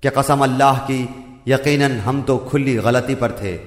کہ قسم اللہ کی یقیناً ہم تو کھلی غلطی پر تھے۔